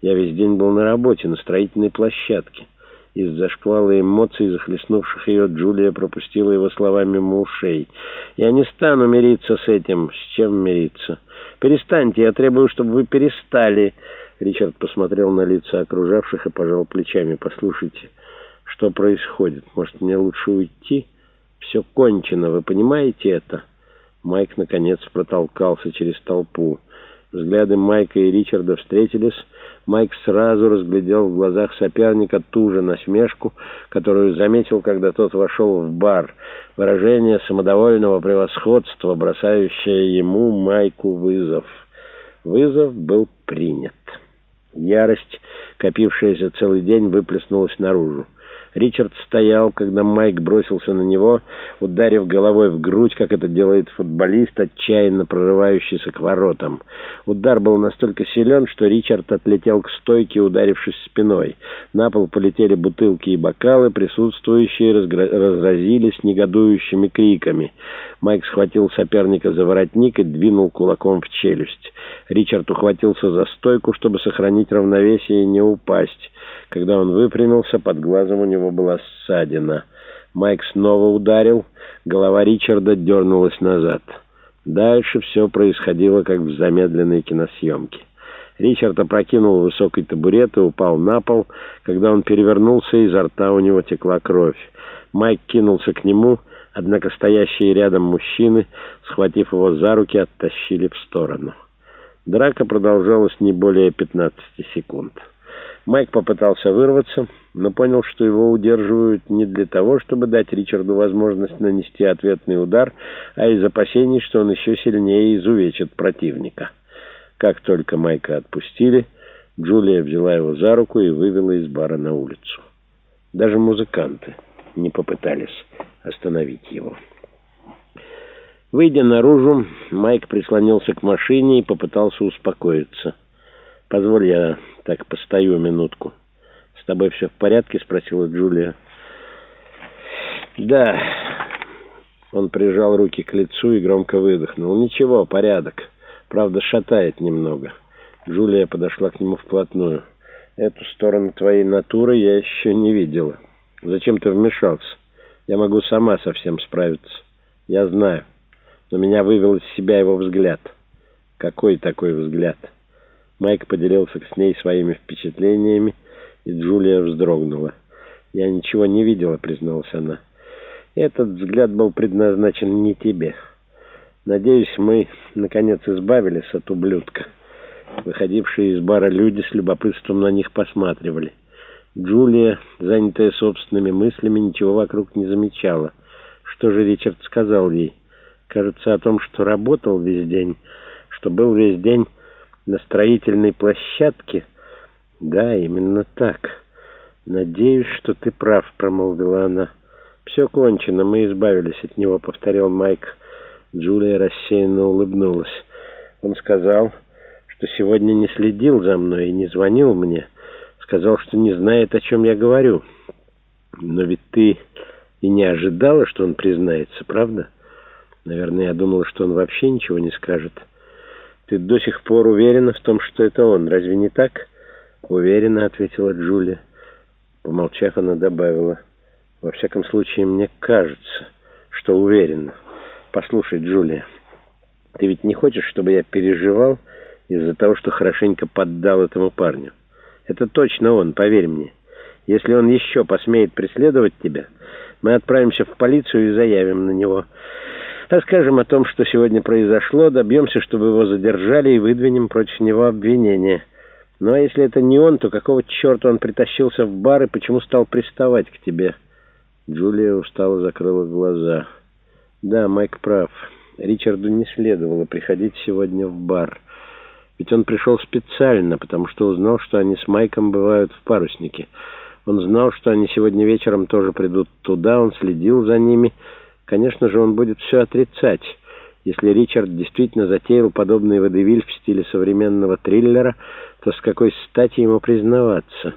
Я весь день был на работе, на строительной площадке. Из-за шквала эмоций, захлестнувших ее, Джулия пропустила его словами мимо ушей. «Я не стану мириться с этим. С чем мириться? Перестаньте, я требую, чтобы вы перестали». Ричард посмотрел на лица окружавших и пожал плечами. «Послушайте, что происходит? Может, мне лучше уйти? Все кончено, вы понимаете это?» Майк, наконец, протолкался через толпу. Взгляды Майка и Ричарда встретились. Майк сразу разглядел в глазах соперника ту же насмешку, которую заметил, когда тот вошел в бар. Выражение самодовольного превосходства, бросающее ему Майку вызов. Вызов был принят. Ярость, копившаяся целый день, выплеснулась наружу. Ричард стоял, когда Майк бросился на него, ударив головой в грудь, как это делает футболист, отчаянно прорывающийся к воротам. Удар был настолько силен, что Ричард отлетел к стойке, ударившись спиной. На пол полетели бутылки и бокалы, присутствующие разразились негодующими криками. Майк схватил соперника за воротник и двинул кулаком в челюсть. Ричард ухватился за стойку, чтобы сохранить равновесие и не упасть. Когда он выпрямился, под глазом у него была ссадина. Майк снова ударил, голова Ричарда дернулась назад. Дальше все происходило, как в замедленной киносъемке. Ричард опрокинул высокий табурет и упал на пол. Когда он перевернулся, изо рта у него текла кровь. Майк кинулся к нему, однако стоящие рядом мужчины, схватив его за руки, оттащили в сторону. Драка продолжалась не более 15 секунд. Майк попытался вырваться, но понял, что его удерживают не для того, чтобы дать Ричарду возможность нанести ответный удар, а из опасений, что он еще сильнее изувечит противника. Как только Майка отпустили, Джулия взяла его за руку и вывела из бара на улицу. Даже музыканты не попытались остановить его. Выйдя наружу, Майк прислонился к машине и попытался успокоиться. «Позволь, я так постою минутку». «С тобой все в порядке?» — спросила Джулия. «Да». Он прижал руки к лицу и громко выдохнул. «Ничего, порядок. Правда, шатает немного». Джулия подошла к нему вплотную. «Эту сторону твоей натуры я еще не видела. Зачем ты вмешался? Я могу сама совсем справиться. Я знаю. Но меня вывел из себя его взгляд». «Какой такой взгляд?» Майк поделился с ней своими впечатлениями, и Джулия вздрогнула. «Я ничего не видела», — призналась она. «Этот взгляд был предназначен не тебе. Надеюсь, мы, наконец, избавились от ублюдка». Выходившие из бара люди с любопытством на них посматривали. Джулия, занятая собственными мыслями, ничего вокруг не замечала. Что же Ричард сказал ей? Кажется, о том, что работал весь день, что был весь день на строительной площадке? Да, именно так. Надеюсь, что ты прав, промолвила она. Все кончено, мы избавились от него, повторил Майк. Джулия рассеянно улыбнулась. Он сказал, что сегодня не следил за мной и не звонил мне. Сказал, что не знает, о чем я говорю. Но ведь ты и не ожидала, что он признается, правда? Наверное, я думала, что он вообще ничего не скажет. «Ты до сих пор уверена в том, что это он, разве не так?» «Уверена», — ответила Джулия. Помолчав, она добавила. «Во всяком случае, мне кажется, что уверена. Послушай, Джулия, ты ведь не хочешь, чтобы я переживал из-за того, что хорошенько поддал этому парню? Это точно он, поверь мне. Если он еще посмеет преследовать тебя, мы отправимся в полицию и заявим на него». Расскажем о том, что сегодня произошло, добьемся, чтобы его задержали и выдвинем против него обвинение. Ну а если это не он, то какого черта он притащился в бар и почему стал приставать к тебе?» Джулия устало закрыла глаза. «Да, Майк прав. Ричарду не следовало приходить сегодня в бар. Ведь он пришел специально, потому что узнал, что они с Майком бывают в паруснике. Он знал, что они сегодня вечером тоже придут туда, он следил за ними». Конечно же, он будет все отрицать. Если Ричард действительно затеял подобный водевиль в стиле современного триллера, то с какой стати ему признаваться?»